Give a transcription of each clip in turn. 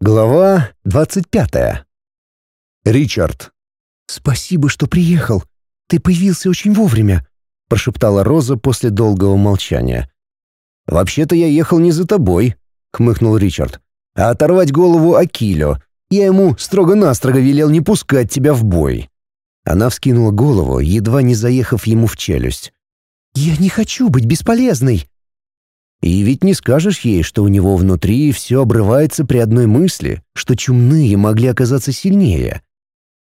Глава двадцать пятая. Ричард. «Спасибо, что приехал. Ты появился очень вовремя», — прошептала Роза после долгого молчания. «Вообще-то я ехал не за тобой», — хмыкнул Ричард, «а оторвать голову Акилю. Я ему строго-настрого велел не пускать тебя в бой». Она вскинула голову, едва не заехав ему в челюсть. «Я не хочу быть бесполезной!» И ведь не скажешь ей, что у него внутри все обрывается при одной мысли, что чумные могли оказаться сильнее.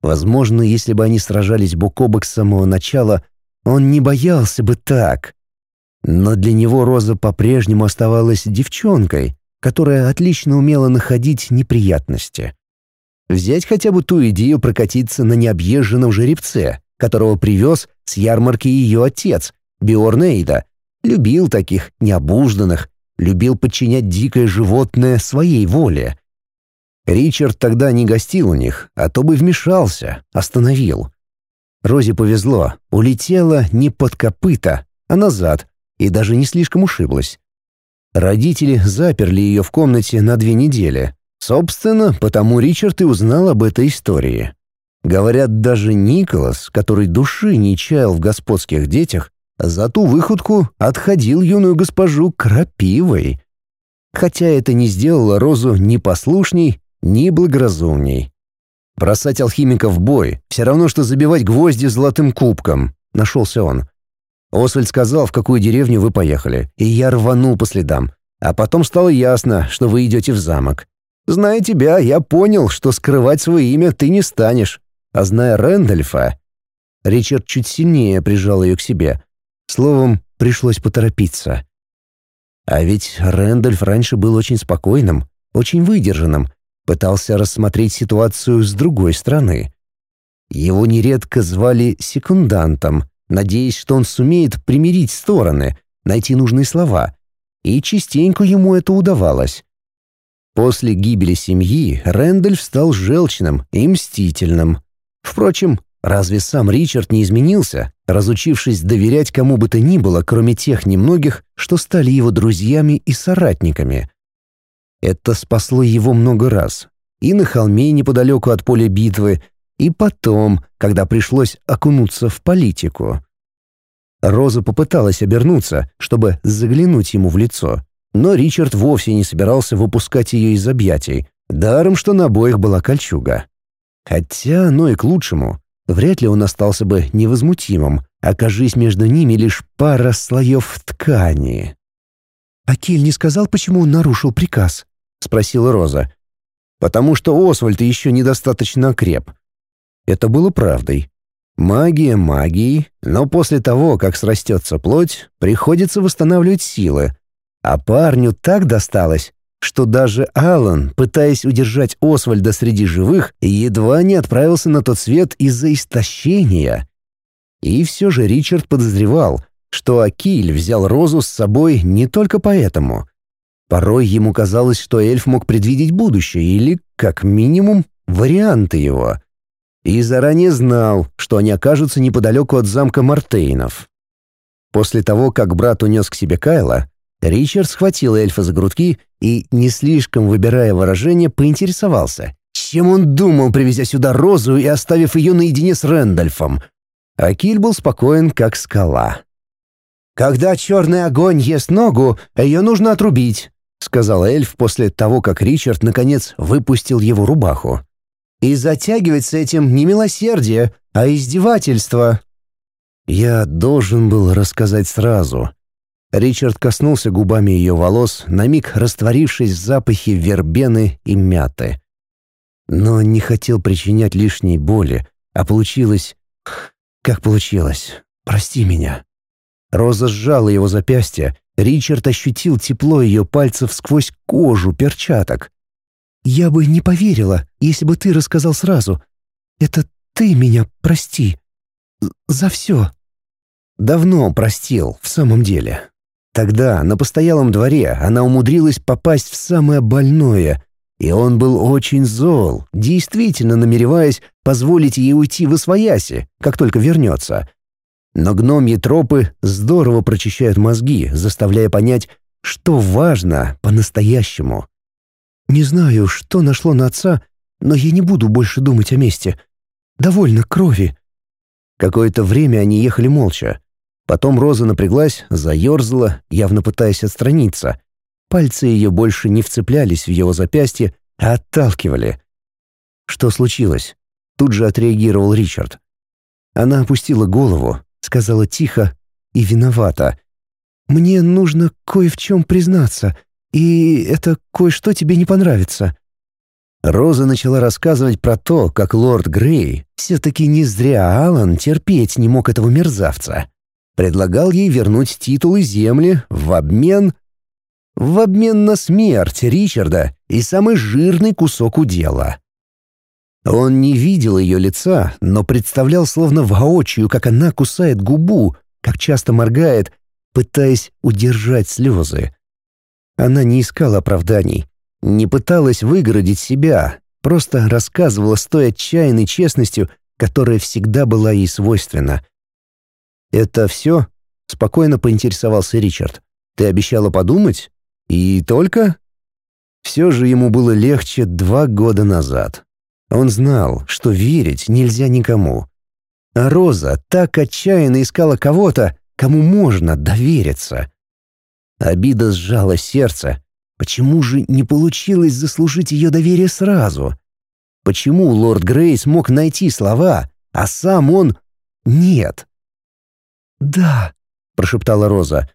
Возможно, если бы они сражались бок о бок с самого начала, он не боялся бы так. Но для него Роза по-прежнему оставалась девчонкой, которая отлично умела находить неприятности. Взять хотя бы ту идею прокатиться на необъезженном жеребце, которого привез с ярмарки ее отец, Биорнейда, любил таких необужданных, любил подчинять дикое животное своей воле. Ричард тогда не гостил у них, а то бы вмешался, остановил. Розе повезло, улетела не под копыта, а назад, и даже не слишком ушиблась. Родители заперли ее в комнате на две недели. Собственно, потому Ричард и узнал об этой истории. Говорят, даже Николас, который души не чаял в господских детях, за ту выходку отходил юную госпожу крапивой. Хотя это не сделало Розу ни послушней, ни благоразумней. Бросать алхимика в бой — все равно, что забивать гвозди золотым кубком, — нашелся он. Освальд сказал, в какую деревню вы поехали, и я рванул по следам. А потом стало ясно, что вы идете в замок. Зная тебя, я понял, что скрывать свое имя ты не станешь. А зная Рэндольфа... Ричард чуть сильнее прижал ее к себе. Словом, пришлось поторопиться. А ведь Рэндольф раньше был очень спокойным, очень выдержанным, пытался рассмотреть ситуацию с другой стороны. Его нередко звали секундантом, надеясь, что он сумеет примирить стороны, найти нужные слова. И частенько ему это удавалось. После гибели семьи Рэндольф стал желчным и мстительным. Впрочем, разве сам Ричард не изменился, разучившись доверять кому бы то ни было, кроме тех немногих, что стали его друзьями и соратниками? Это спасло его много раз. И на холме неподалеку от поля битвы, и потом, когда пришлось окунуться в политику. Роза попыталась обернуться, чтобы заглянуть ему в лицо, но Ричард вовсе не собирался выпускать ее из объятий, даром, что на обоих была кольчуга. Хотя оно и к лучшему. Вряд ли он остался бы невозмутимым, окажись между ними лишь пара слоев ткани. «Акиль не сказал, почему он нарушил приказ?» — спросила Роза. «Потому что Освальд еще недостаточно креп». Это было правдой. Магия магией, но после того, как срастется плоть, приходится восстанавливать силы. А парню так досталось, что даже Алан, пытаясь удержать Освальда среди живых, едва не отправился на тот свет из-за истощения. И все же Ричард подозревал, что Акиль взял Розу с собой не только поэтому. Порой ему казалось, что эльф мог предвидеть будущее или, как минимум, варианты его. И заранее знал, что они окажутся неподалеку от замка Мартейнов. После того, как брат унес к себе Кайла, Ричард схватил эльфа за грудки и, не слишком выбирая выражение, поинтересовался, чем он думал, привезя сюда Розу и оставив ее наедине с Рэндольфом. Акиль был спокоен, как скала. «Когда черный огонь ест ногу, ее нужно отрубить», — сказал эльф после того, как Ричард, наконец, выпустил его рубаху. «И затягивать с этим не милосердие, а издевательство». Я должен был рассказать сразу. Ричард коснулся губами ее волос, на миг растворившись в запахе вербены и мяты. Но не хотел причинять лишней боли, а получилось... Как получилось? Прости меня. Роза сжала его запястье, Ричард ощутил тепло ее пальцев сквозь кожу перчаток. «Я бы не поверила, если бы ты рассказал сразу. Это ты меня прости. За все». Давно простил, в самом деле. Тогда, на постоялом дворе, она умудрилась попасть в самое больное, и он был очень зол, действительно намереваясь позволить ей уйти в освояси, как только вернется — но гномьи тропы здорово прочищают мозги, заставляя понять, что важно по-настоящему. Не знаю, что нашло на отца, но я не буду больше думать о месте. Довольно крови». Какое-то время они ехали молча. Потом Роза напряглась, заерзала, явно пытаясь отстраниться. Пальцы ее больше не вцеплялись в его запястье, а отталкивали. «Что случилось?» Тут же отреагировал Ричард. Она опустила голову, сказала тихо и виновата. «Мне нужно кое в чем признаться, и это кое-что тебе не понравится». Роза начала рассказывать про то, как лорд Грей все-таки не зря Алан терпеть не мог этого мерзавца. Предлагал ей вернуть титул и земли в обмен... В обмен на смерть Ричарда и самый жирный кусок удела. Он не видел ее лица, но представлял словно воочию, как она кусает губу, как часто моргает, пытаясь удержать слезы. Она не искала оправданий, не пыталась выгородить себя, просто рассказывала с той отчаянной честностью, которая всегда была ей свойственна. «Это все?» — спокойно поинтересовался Ричард. «Ты обещала подумать? И только?» Все же ему было легче два года назад. Он знал, что верить нельзя никому. А Роза так отчаянно искала кого-то, кому можно довериться. Обида сжала сердце. Почему же не получилось заслужить ее доверие сразу? Почему лорд Грейс мог найти слова, а сам он... Нет. «Да», — прошептала Роза.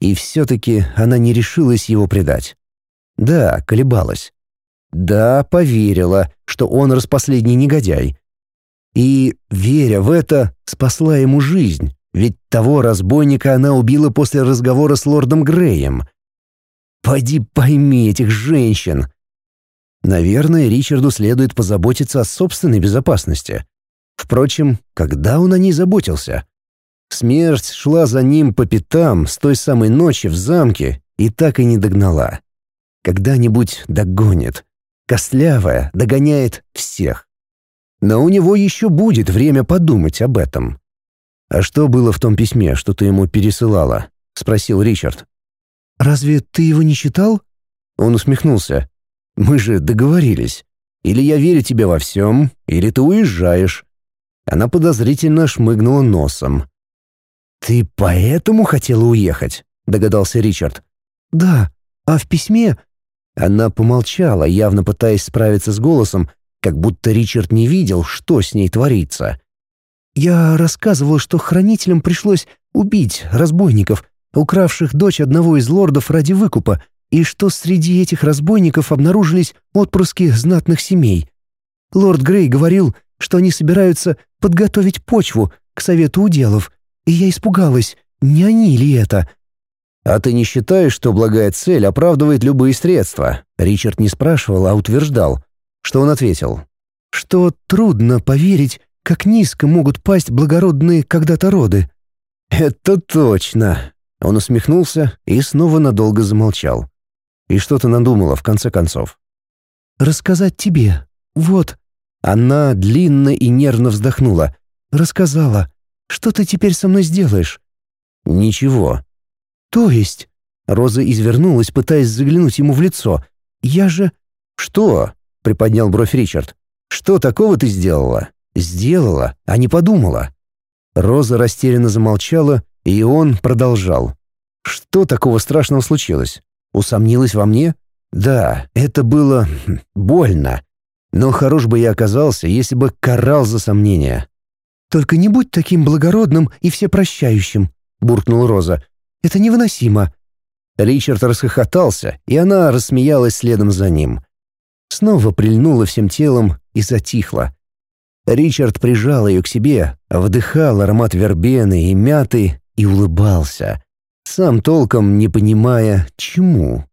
И все-таки она не решилась его предать. Да, колебалась. Да, поверила, что он распоследний негодяй. И, веря в это, спасла ему жизнь, ведь того разбойника она убила после разговора с лордом Греем. Пойди пойми этих женщин. Наверное, Ричарду следует позаботиться о собственной безопасности. Впрочем, когда он о ней заботился? Смерть шла за ним по пятам с той самой ночи в замке и так и не догнала. Когда-нибудь догонит. Костлявая догоняет всех. Но у него еще будет время подумать об этом. «А что было в том письме, что ты ему пересылала?» — спросил Ричард. «Разве ты его не читал?» Он усмехнулся. «Мы же договорились. Или я верю тебе во всем, или ты уезжаешь». Она подозрительно шмыгнула носом. «Ты поэтому хотела уехать?» — догадался Ричард. «Да, а в письме...» Она помолчала, явно пытаясь справиться с голосом, как будто Ричард не видел, что с ней творится. «Я рассказывал, что хранителям пришлось убить разбойников, укравших дочь одного из лордов ради выкупа, и что среди этих разбойников обнаружились отпрыски знатных семей. Лорд Грей говорил, что они собираются подготовить почву к совету уделов, и я испугалась, не они ли это?» «А ты не считаешь, что благая цель оправдывает любые средства?» Ричард не спрашивал, а утверждал. Что он ответил? «Что трудно поверить, как низко могут пасть благородные когда-то роды». «Это точно!» Он усмехнулся и снова надолго замолчал. «И что ты надумала, в конце концов?» «Рассказать тебе. Вот». Она длинно и нервно вздохнула. «Рассказала. Что ты теперь со мной сделаешь?» «Ничего». «То есть?» Роза извернулась, пытаясь заглянуть ему в лицо. «Я же...» «Что?» — приподнял бровь Ричард. «Что такого ты сделала?» «Сделала, а не подумала». Роза растерянно замолчала, и он продолжал. «Что такого страшного случилось? Усомнилась во мне? Да, это было... Хм, больно. Но хорош бы я оказался, если бы карал за сомнения. «Только не будь таким благородным и всепрощающим», — буркнула Роза. «Это невыносимо». Ричард расхохотался, и она рассмеялась следом за ним. Снова прильнула всем телом и затихла. Ричард прижал ее к себе, вдыхал аромат вербены и мяты и улыбался, сам толком не понимая, чему.